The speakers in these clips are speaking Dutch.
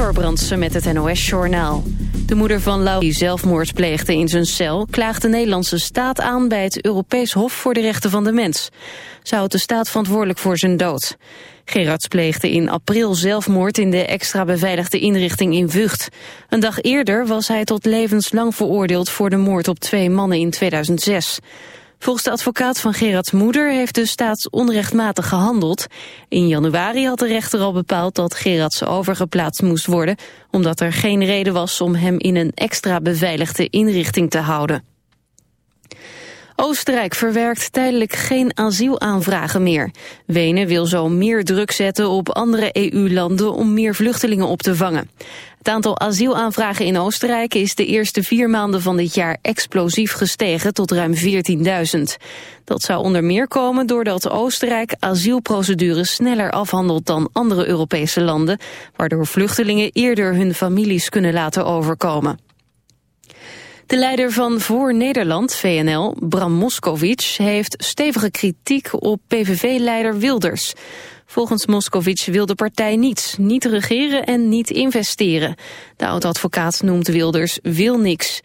Amber Brandsen met het NOS-journaal. De moeder van Lau, die zelfmoord pleegde in zijn cel... klaagt de Nederlandse staat aan bij het Europees Hof voor de Rechten van de Mens. Zou houdt de staat verantwoordelijk voor zijn dood. Gerards pleegde in april zelfmoord in de extra beveiligde inrichting in Vught. Een dag eerder was hij tot levenslang veroordeeld... voor de moord op twee mannen in 2006. Volgens de advocaat van Gerards moeder heeft de staat onrechtmatig gehandeld. In januari had de rechter al bepaald dat Gerards overgeplaatst moest worden... omdat er geen reden was om hem in een extra beveiligde inrichting te houden. Oostenrijk verwerkt tijdelijk geen asielaanvragen meer. Wenen wil zo meer druk zetten op andere EU-landen om meer vluchtelingen op te vangen. Het aantal asielaanvragen in Oostenrijk is de eerste vier maanden van dit jaar explosief gestegen tot ruim 14.000. Dat zou onder meer komen doordat Oostenrijk asielprocedures sneller afhandelt dan andere Europese landen, waardoor vluchtelingen eerder hun families kunnen laten overkomen. De leider van Voor Nederland, VNL, Bram Moskovic, heeft stevige kritiek op PVV-leider Wilders. Volgens Moskovic wil de partij niets, niet regeren en niet investeren. De oud-advocaat noemt Wilders wil niks.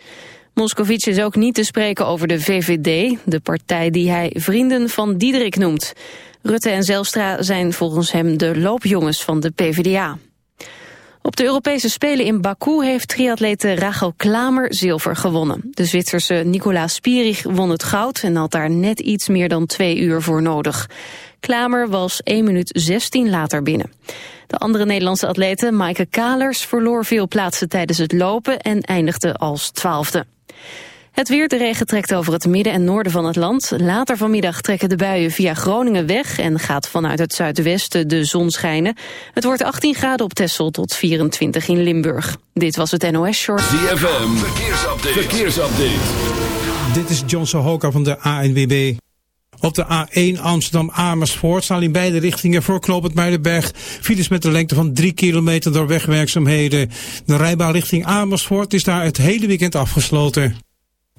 Moskovic is ook niet te spreken over de VVD, de partij die hij vrienden van Diederik noemt. Rutte en Zelstra zijn volgens hem de loopjongens van de PvdA. Op de Europese Spelen in Baku heeft triatlete Rachel Klamer zilver gewonnen. De Zwitserse Nicola Spierig won het goud en had daar net iets meer dan twee uur voor nodig. Klamer was 1 minuut 16 later binnen. De andere Nederlandse atlete, Maaike Kalers, verloor veel plaatsen tijdens het lopen en eindigde als twaalfde. Het weer, de regen trekt over het midden en noorden van het land. Later vanmiddag trekken de buien via Groningen weg... en gaat vanuit het zuidwesten de zon schijnen. Het wordt 18 graden op Texel tot 24 in Limburg. Dit was het NOS Short. ZFM, verkeersupdate. verkeersupdate. Dit is John Sohoka van de ANWB. Op de A1 Amsterdam-Amersfoort staan in beide richtingen voor knooppunt Muidenberg files met een lengte van 3 kilometer door wegwerkzaamheden. De rijbaan richting Amersfoort is daar het hele weekend afgesloten.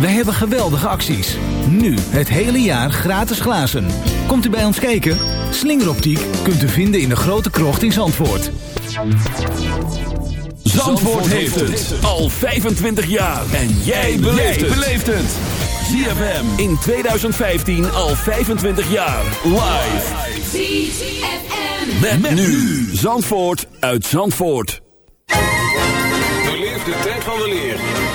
Wij hebben geweldige acties. Nu het hele jaar gratis glazen. Komt u bij ons kijken? Slingeroptiek kunt u vinden in de grote krocht in Zandvoort. Zandvoort heeft het al 25 jaar. En jij beleeft het. ZFM in 2015 al 25 jaar. Live. ZFM. Met, met nu. Zandvoort uit Zandvoort. Beleef de tijd van weleer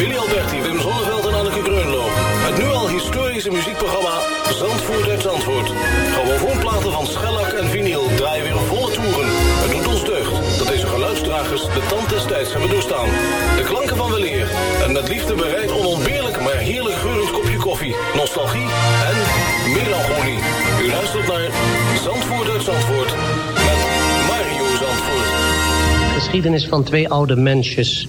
Willy Alberti, Wim Zonneveld en Anneke Greunlo. Het nu al historische muziekprogramma Zandvoort uit Zandvoort. Grammofoonplaten van schellak en vinyl draaien weer volle toeren. Het doet ons deugd dat deze geluidsdrager dragers de tand des tijds hebben doorstaan. De klanken van weleer en met liefde bereid onontbeerlijk maar heerlijk geurend kopje koffie, nostalgie en melancholie. U luistert naar Zandvoort uit Zandvoort met Mario Zandvoort. Geschiedenis van twee oude mensjes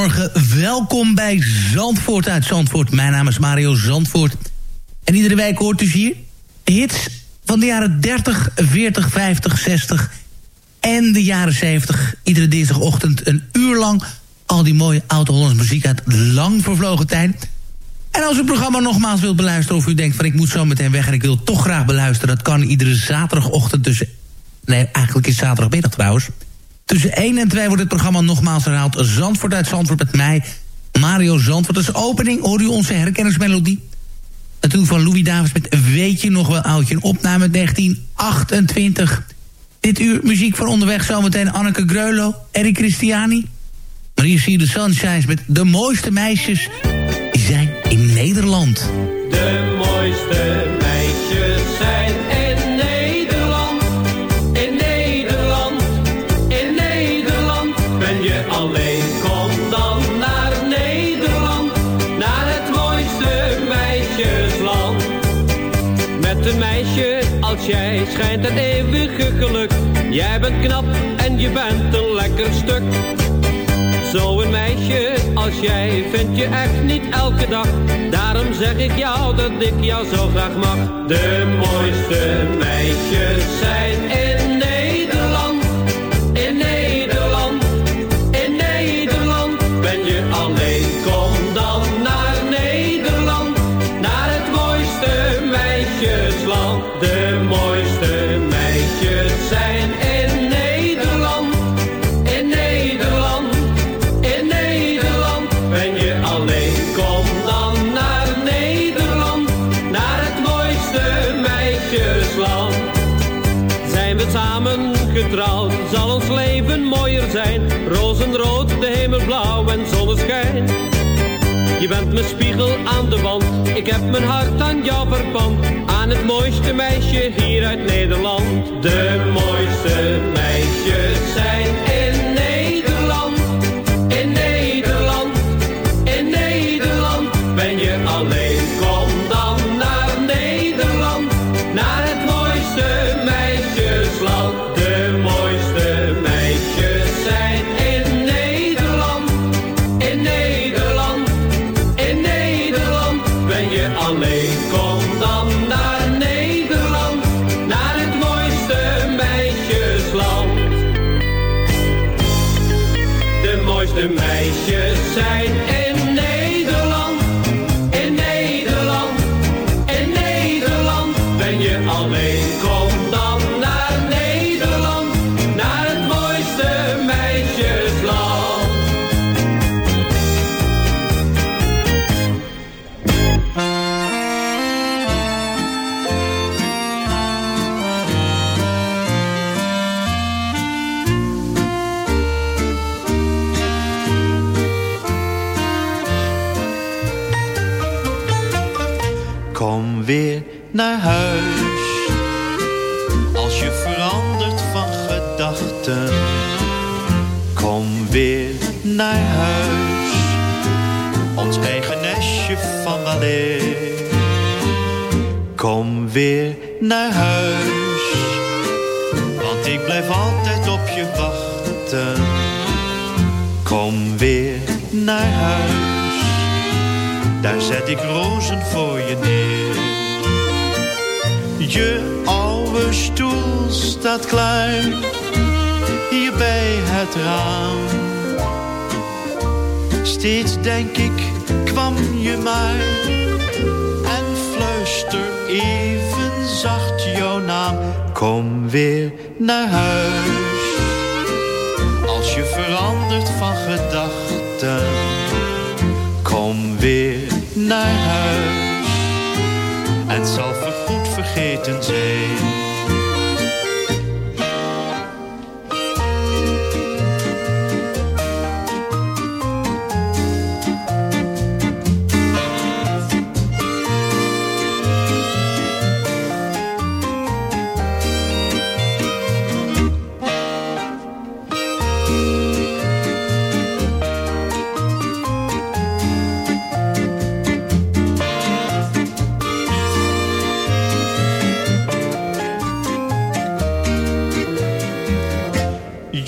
Goedemorgen. Welkom bij Zandvoort uit Zandvoort. Mijn naam is Mario Zandvoort. En iedere week hoort u hier hits van de jaren 30, 40, 50, 60 en de jaren 70. Iedere dinsdagochtend een uur lang al die mooie oud-Hollandse muziek uit lang vervlogen tijd. En als u het programma nogmaals wilt beluisteren... of u denkt van ik moet zo meteen weg en ik wil toch graag beluisteren... dat kan iedere zaterdagochtend tussen... nee, eigenlijk is zaterdagmiddag trouwens... Tussen 1 en 2 wordt het programma nogmaals herhaald. Zandvoort uit Zandvoort met mij, Mario Zandvoort. Als opening hoor u onze herkenningsmelodie. Natuurlijk van Louis Davis met Weet je nog wel oudje. Een opname uit 1928. Dit uur muziek van onderweg zometeen Anneke Greulo, Eric Christiani. Maar hier zie je de Sunshines met de mooiste meisjes. Die zijn in Nederland. De mooiste meisjes Een meisje als jij schijnt het eeuwige geluk. Jij bent knap en je bent een lekker stuk. Zo'n meisje als jij vind je echt niet elke dag. Daarom zeg ik jou dat ik jou zo graag mag. De mooiste meisjes zijn Je bent mijn spiegel aan de wand, ik heb mijn hart aan jou verpand. Aan het mooiste meisje hier uit Nederland. De mooiste meisjes zijn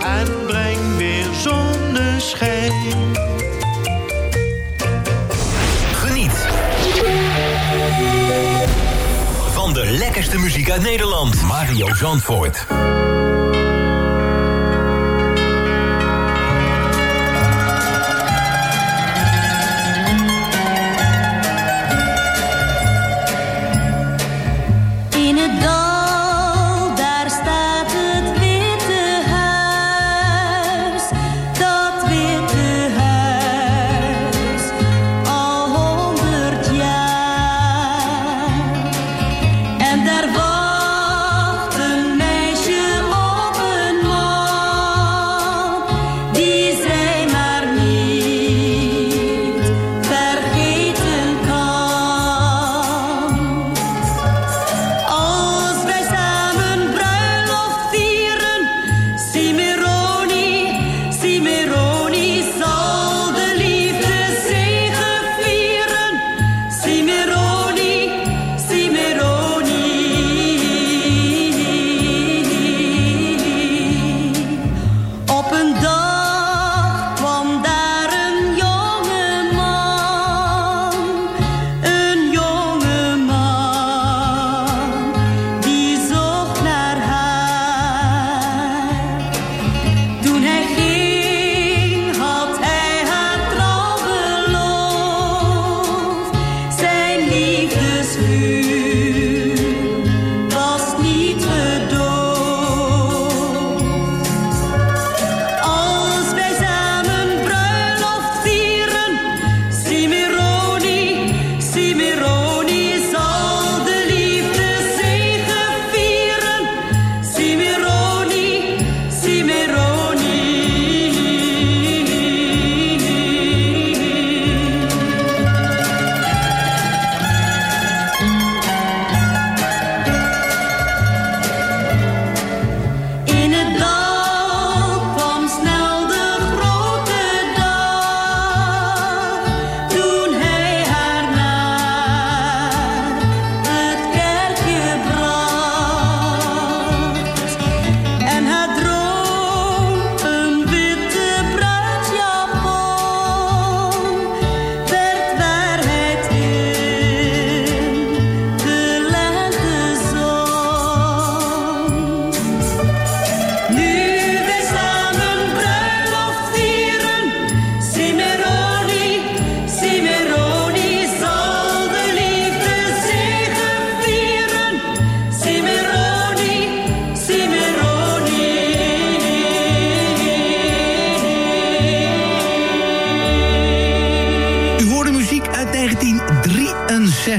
en breng weer zonneschijn. Geniet van de lekkerste muziek uit Nederland. Mario Zandvoort.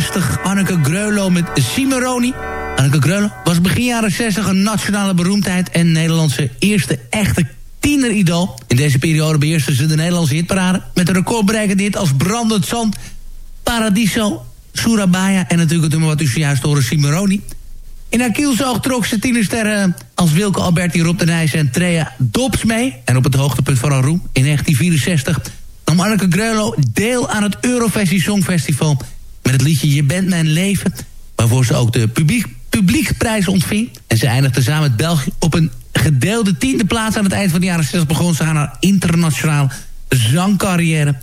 60. Anneke Greulow met Cimaroni. Anneke Greulow was begin jaren 60 een nationale beroemdheid... en Nederlandse eerste echte tieneridool. In deze periode beheerste ze de Nederlandse hitparade... met een recordbereikende hit als Brandend Zand... Paradiso, Surabaya en natuurlijk het nummer wat u zojuist hoorde, Cimaroni. In haar kielzoog trok ze tienersterren als Wilke Alberti, Rob de Nijs en Trea Dobbs mee. En op het hoogtepunt van haar roem in 1964 nam Anneke Greulow deel aan het Eurovisie Songfestival... met het liedje Je bent mijn leven, waarvoor ze ook de publiek, publiekprijs ontving. En ze eindigde samen met België op een gedeelde tiende plaats... aan het eind van de jaren 60 begon ze aan haar internationale zangcarrière...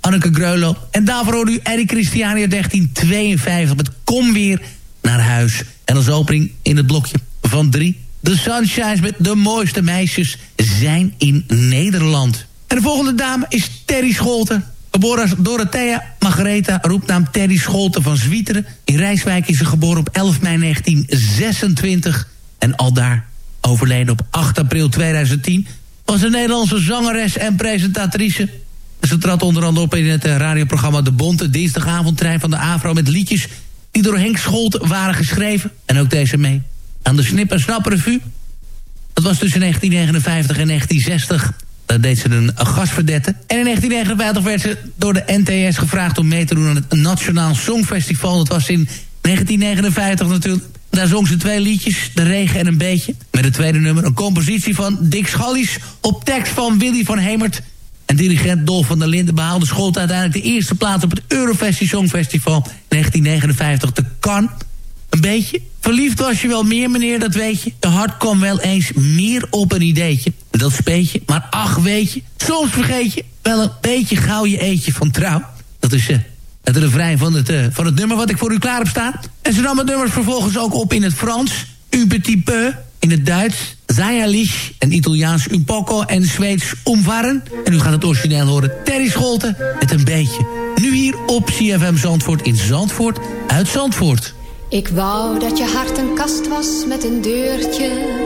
Anneke Greulow. En daarvoor hoorde u Eric Christiani uit 1952 met Kom weer naar huis. En als opening in het blokje van drie... De Sunshines met de mooiste meisjes zijn in Nederland. En de volgende dame is Terry Scholten. Geboren als Dorothea Margaretha, roepnaam Terry Scholten van Zwieteren. In Rijswijk is ze geboren op 11 mei 1926. En al daar overleden op 8 april 2010... was een Nederlandse zangeres en presentatrice... Ze trad onder andere op in het eh, radioprogramma De Bonte... dinsdagavondtrein van de AVRO met liedjes... die door Henk Scholt waren geschreven. En ook deze mee. Aan de Snip en Snap Revue. Dat was tussen 1959 en 1960. Daar deed ze een, gastverdette. En in 1959 werd ze door de NTS gevraagd om mee te doen aan het Nationaal Songfestival. Dat was in 1959 natuurlijk. Daar zong ze twee liedjes, De Regen en een Beetje. Met het tweede nummer een compositie van Dick Schallies... op tekst van Willy van Hemert... En dirigent Dolf van der Linden behaalde Scholt uiteindelijk de eerste plaats op het Eurovisie Songfestival 1959 te Cannes. Een beetje. Verliefd was je wel meer, meneer, dat weet je. De hart kwam wel eens meer op een ideetje. Dat speetje, maar ach, weet je. Soms vergeet je wel een beetje gauw je eetje van trouw. Dat is uh, het refrein van het, uh, van het nummer wat ik voor u klaar heb staan. En ze nam het nummer vervolgens ook op in het Frans. U petit peu in het Duits, Zajalich en Italiaans un poco en Zweeds omvaren. En u gaat het origineel horen, Terry Scholten met een beetje. Nu hier op CFM Zandvoort in Zandvoort uit Zandvoort. Ik wou dat je hart een kast was met een deurtje.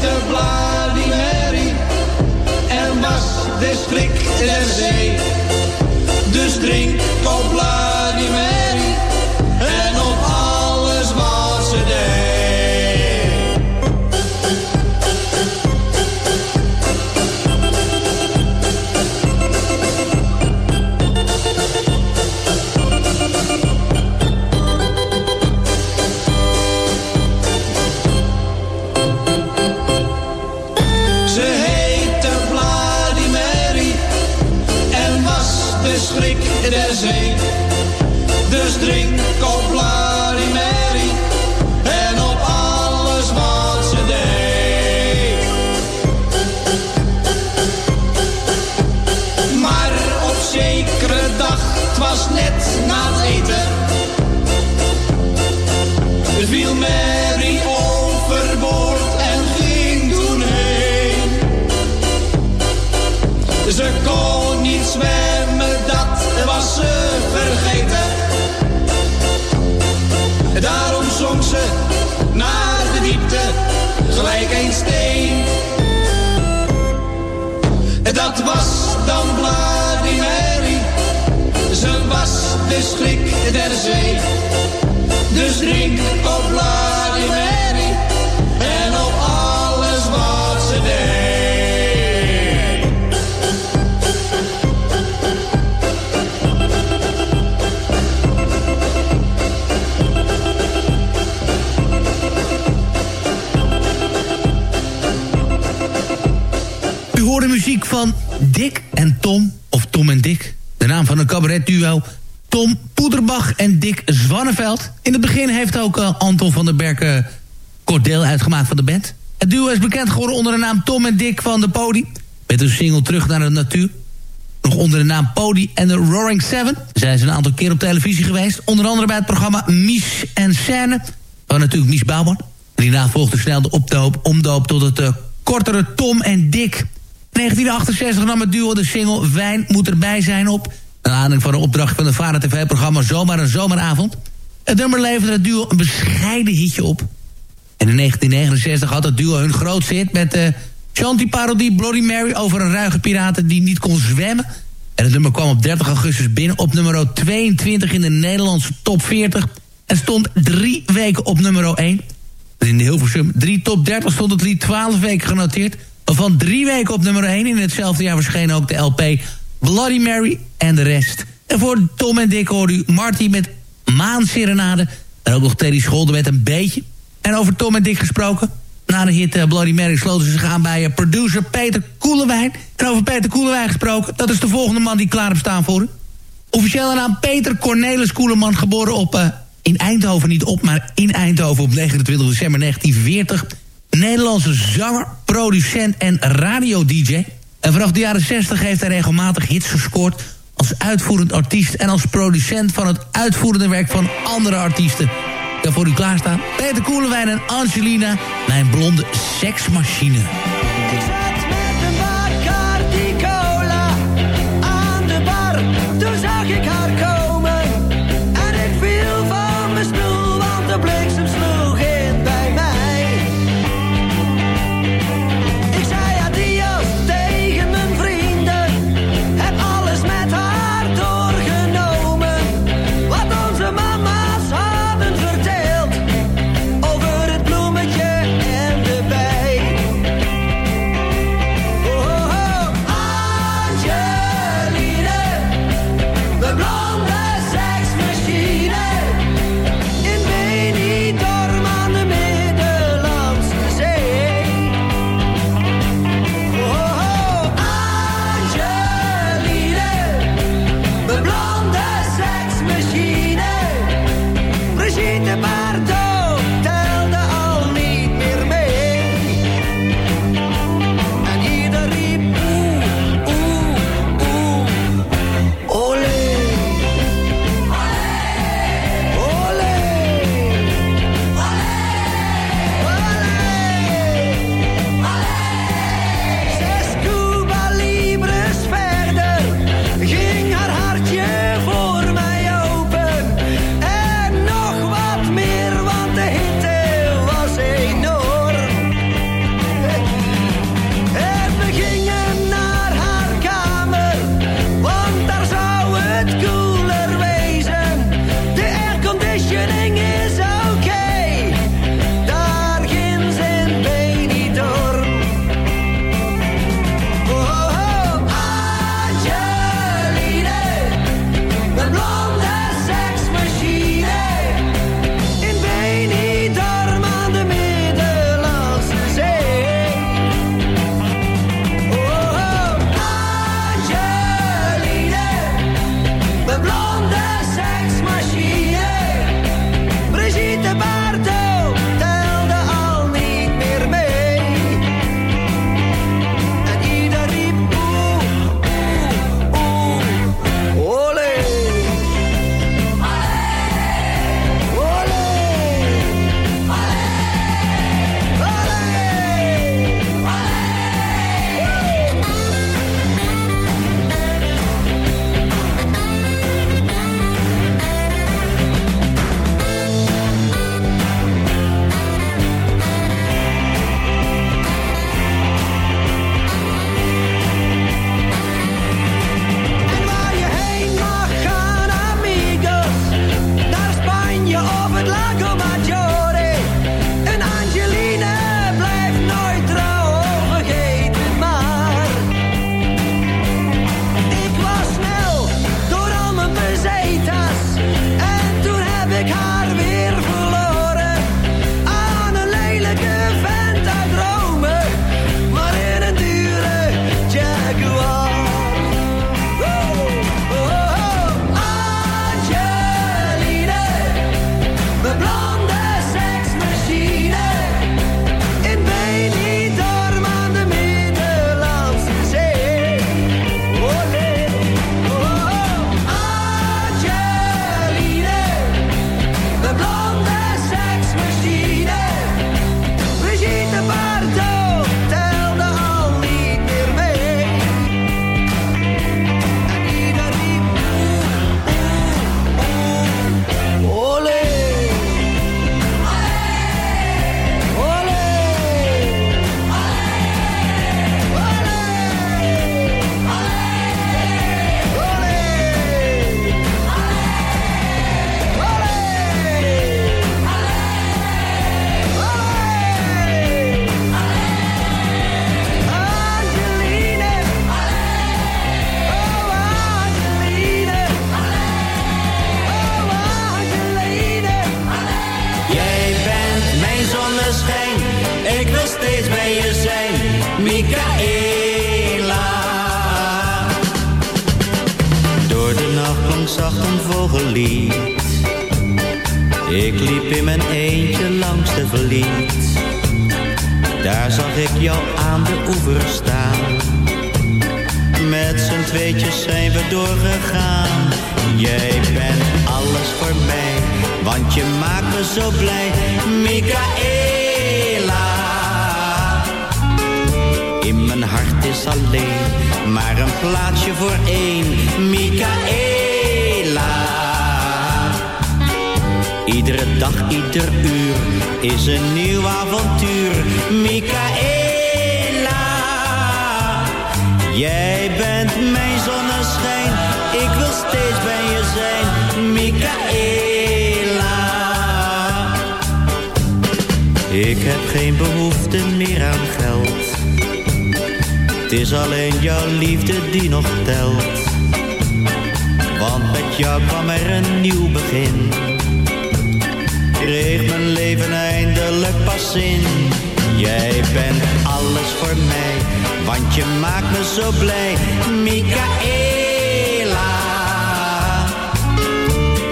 Heette Bloody en was de schrik der zee. Dus drink op Bloody was de schrik der zee. Dus drink op Mary en op alles wat ze deed. U hoorde muziek van Dick en Tom, of Tom en Dick. De naam van een cabaretduo. Tom Poederbach en Dick Zwanneveld. In het begin heeft ook eh, Anton van den Berg uh, kort uitgemaakt van de band. Het duo is bekend geworden onder de naam Tom en Dick van de Podi. Met een single Terug naar de Natuur. Nog onder de naam Podi en de Roaring Seven. Zijn ze een aantal keer op televisie geweest. Onder andere bij het programma Mies en Scène. Van natuurlijk Mies Bouwman. Hierna volgde snel de opdoop, omdoop tot het uh, kortere Tom en Dick. In 1968 nam het duo de single Wijn moet erbij zijn op. Een aanleiding van de opdracht van de Vara TV-programma Zomaar een Zomeravond. Het nummer leverde het duo een bescheiden hitje op. En in 1969 had het duo hun grootste hit met de Shanty-parodie Bloody Mary... over een ruige piraten die niet kon zwemmen. En het nummer kwam op 30 augustus binnen op nummer 22 in de Nederlandse top 40... en stond drie weken op nummer 1. In de Hilversum 3 top 30 stond het lied 12 weken genoteerd... Van drie weken op nummer 1 in hetzelfde jaar verscheen ook de LP Bloody Mary en de rest. En voor Tom en Dick hoorde u Marty met Maan Serenade. En ook nog Teddy Scholder met een beetje. En over Tom en Dick gesproken. Na de hit uh, Bloody Mary sloten ze zich aan bij uh, producer Peter Koelewijn. En over Peter Koelewijn gesproken, dat is de volgende man die klaar op staan voor u. Officieel naam Peter Cornelis Koeleman, geboren op, uh, in Eindhoven, niet op, maar in Eindhoven op 29 december 1940. Nederlandse zanger, producent en radio-dj. En vanaf de jaren 60 heeft hij regelmatig hits gescoord... als uitvoerend artiest en als producent van het uitvoerende werk van andere artiesten. Ik heb voor u klaarstaan Peter Koelewijn en Angelina, mijn blonde seksmachine.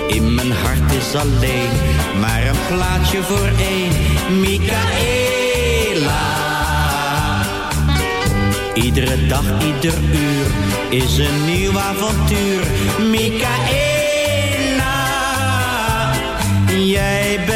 In mijn hart is alleen maar een plaatsje voor één. Michaela. Iedere dag, ieder uur is een nieuw avontuur. Michaela. Jij bent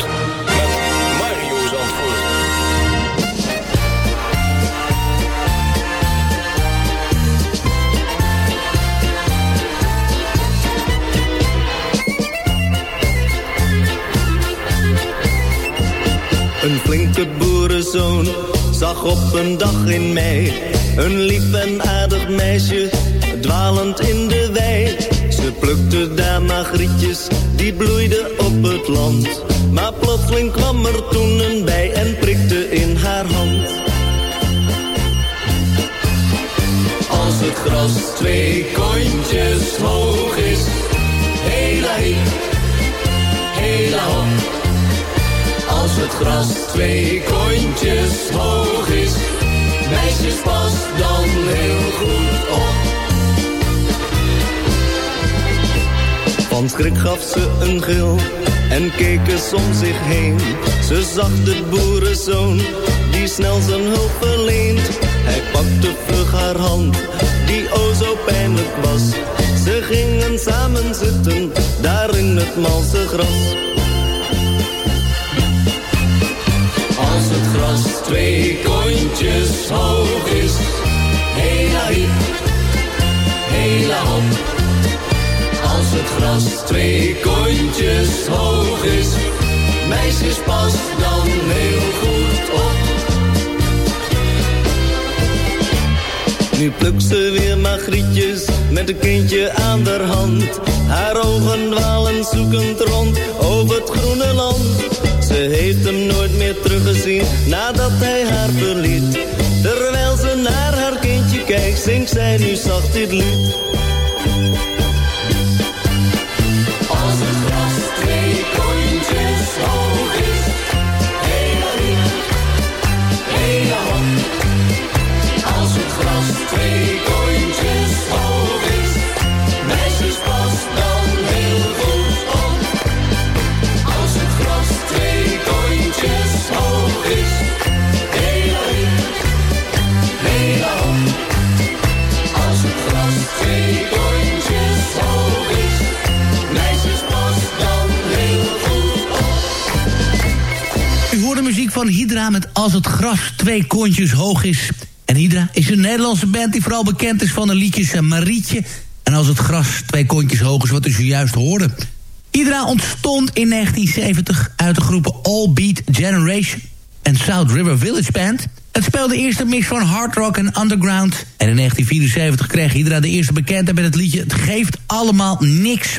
zag op een dag in mei een lief en aardig meisje dwalend in de wei. Ze plukte daar magrietjes, die bloeiden op het land. Maar plotseling kwam er toen een bij en prikte in haar hand. Als het gras twee kontjes hoog is, hela hip, hela hop. Als het gras twee kontjes hoog is, meisjes pas dan heel goed op. Van schrik gaf ze een gil en keek eens om zich heen. Ze zag de boerenzoon die snel zijn hulp verleent. Hij pakte vlug haar hand, die o zo pijnlijk was. Ze gingen samen zitten, daar in het malse gras. Twee kontjes hoog is, hela hiep, hela hop. Als het gras twee kontjes hoog is, meisjes pas dan heel goed op. Nu plukt ze weer magrietjes met een kindje aan haar hand. Haar ogen dwalen zoekend rond over het groene land. Ze heeft hem nooit nadat hij haar verliet. Terwijl ze naar haar kindje kijkt, zingt zij nu zacht dit lied. Hydra met Als het gras twee kontjes hoog is. En Hydra is een Nederlandse band die vooral bekend is van de liedjes eh, Marietje... en Als het gras twee kontjes hoog is, wat u zojuist hoorde. Hydra ontstond in 1970 uit de groepen All Beat Generation en South River Village Band. Het speelde eerst een mix van hard rock en underground. En in 1974 kreeg Hydra de eerste bekendheid met het liedje Het geeft allemaal niks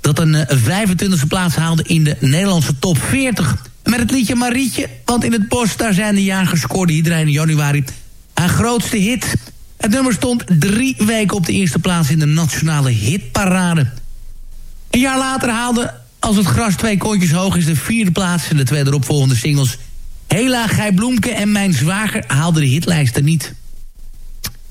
dat een eh, 25e plaats haalde in de Nederlandse top 40. Met het liedje Marietje, want in het bos daar zijn de jagers iedereen in januari haar grootste hit. Het nummer stond drie weken op de eerste plaats in de nationale hitparade. Een jaar later haalde Als het gras twee kontjes hoog is de vierde plaats... en de twee eropvolgende singles Hela, Gij Bloemke en Mijn Zwager haalden de hitlijsten niet.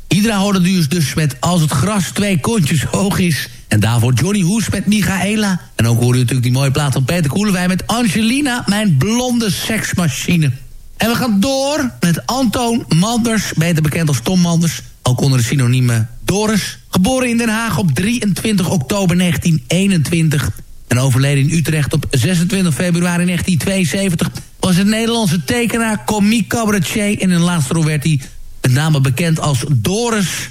Hydra hoorde dus, dus met Als het gras twee kontjes hoog is. En daarvoor Johnny Hoes met Michaela. En ook hoorde u natuurlijk die mooie plaat van Peter Koelewijn... met Angelina, mijn blonde seksmachine. En we gaan door met Antoon Manders, beter bekend als Tom Manders. Ook onder de synonieme Doris. Geboren in Den Haag op 23 oktober 1921... en overleden in Utrecht op 26 februari 1972... was het Nederlandse tekenaar, komiek, cabaretier... en in laatste rol werd hij met name bekend als Doris...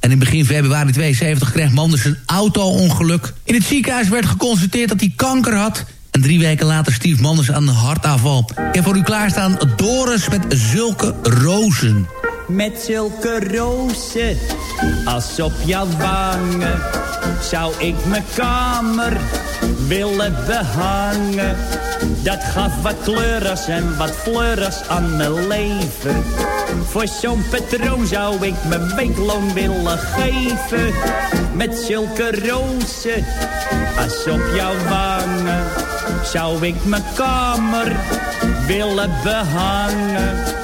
En in begin februari 72 kreeg Manders een auto-ongeluk. In het ziekenhuis werd geconstateerd dat hij kanker had. En drie weken later stierf Manders aan een hartaanval. Ik heb voor u klaarstaan Doris met zulke rozen. Met zulke rozen als op jouw wangen zou ik mijn kamer willen behangen. Dat gaf wat kleurers en wat fleurs aan mijn leven. Voor zo'n patroon zou ik mijn weekloon willen geven. Met zulke rozen als op jouw wangen zou ik mijn kamer willen behangen.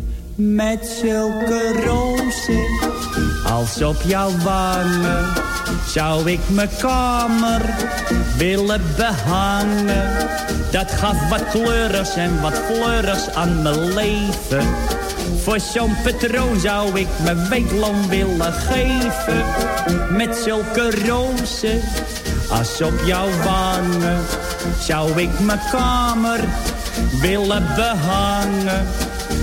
Met zulke rozen als op jouw wangen zou ik mijn kamer willen behangen. Dat gaf wat kleurers en wat fleurs aan mijn leven. Voor zo'n patroon zou ik mijn weekloon willen geven. Met zulke rozen als op jouw wangen zou ik mijn kamer willen behangen.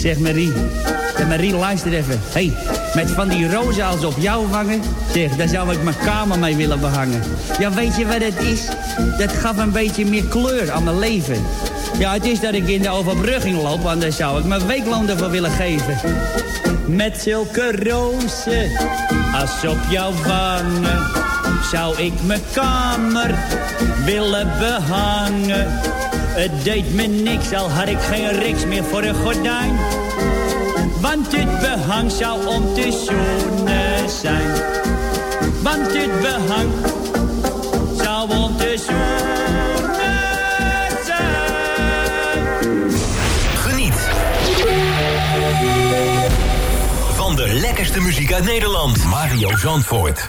Zeg Marie, zeg Marie luister even. hey, met van die rozen als op jouw wangen. Zeg, daar zou ik mijn kamer mee willen behangen. Ja, weet je wat het is? Dat gaf een beetje meer kleur aan mijn leven. Ja, het is dat ik in de overbrugging loop, want daar zou ik mijn weekloon ervoor willen geven. Met zulke rozen als op jouw wangen zou ik mijn kamer willen behangen. Het deed me niks, al had ik geen riks meer voor een gordijn. Want dit behang zou om te zoenen zijn. Want dit behang zou om te zoenen zijn. Geniet van de lekkerste muziek uit Nederland. Mario Zandvoort.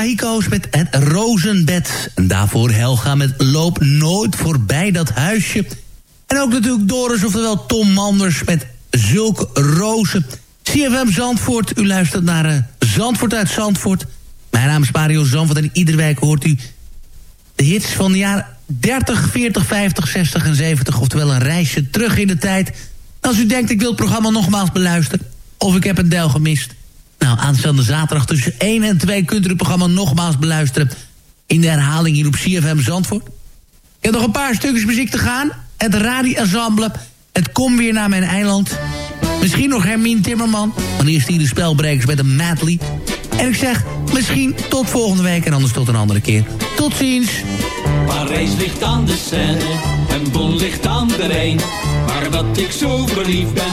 Wahiko's met het Rozenbed. En daarvoor Helga met Loop nooit voorbij dat huisje. En ook natuurlijk Doris, oftewel Tom Manders met Zulke Rozen. CFM Zandvoort, u luistert naar eh, Zandvoort uit Zandvoort. Mijn naam is Mario Zandvoort en iedere week hoort u de hits van de jaren 30, 40, 50, 60 en 70. Oftewel een reisje terug in de tijd. Als u denkt, ik wil het programma nogmaals beluisteren... of ik heb een deel gemist... Nou, aanstaande zaterdag tussen 1 en 2 kunt u het programma nogmaals beluisteren... in de herhaling hier op CFM Zandvoort. Ik heb nog een paar stukjes muziek te gaan. Het radioensemble, het Kom Weer Naar Mijn Eiland. Misschien nog Hermine Timmerman. Dan eerst hier de spelbrekers met een medley. En ik zeg, misschien tot volgende week en anders tot een andere keer. Tot ziens. Parijs ligt aan de Seine en Bonn ligt aan de Rijn. Maar dat ik zo verliefd ben,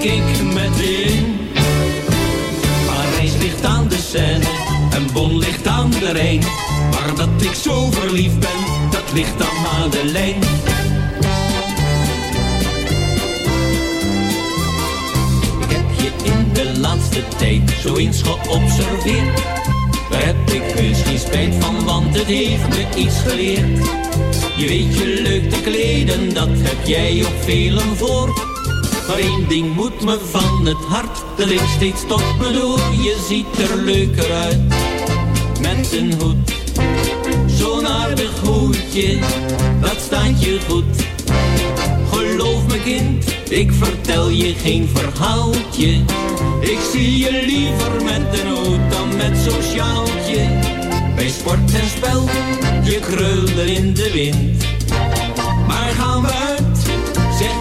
denk ik meteen. Parijs ligt aan de Seine en Bonn ligt aan de Rijn. Maar dat ik zo verliefd ben, dat ligt aan Madeleine. Ik heb je in de laatste tijd zo eens geobserveerd. Daar heb ik misschien spijt van, want het heeft me iets geleerd. Je weet je leuk te kleden, dat heb jij op velen voor. Maar één ding moet me van het hart, dat ik steeds tot me door. Je ziet er leuker uit, met een hoed. Zo'n aardig hoedje, dat staat je goed. Geloof me kind, ik vertel je geen verhaaltje. Ik zie je liever met een hoed dan met zo'n sjaaltje. Bij sport en spel, je krulde in de wind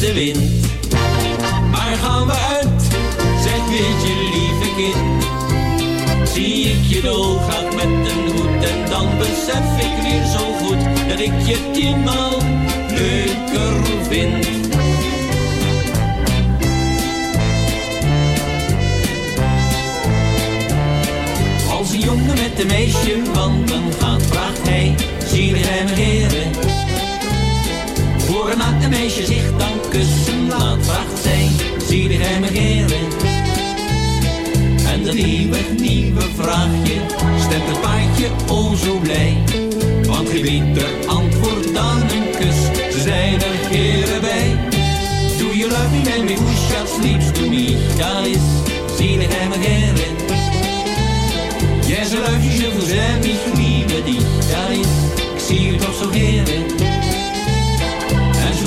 De wind. Waar gaan we uit? Zeg weet je lieve kind. Zie ik je doorgaan met een hoed en dan besef ik weer zo goed dat ik je tienmaal leuker vind. En dat nieuwe, nieuwe vraagje stemt het paardje o zo blij. Want geen beter antwoord dan een kus, ze zijn er heren bij. Doe je love me, baby, who shall sleeps to me? Dat is, je hem heren? Yes, I love you, je vous aime, ich liebe dich. Dat is, ik zie je toch zo heren.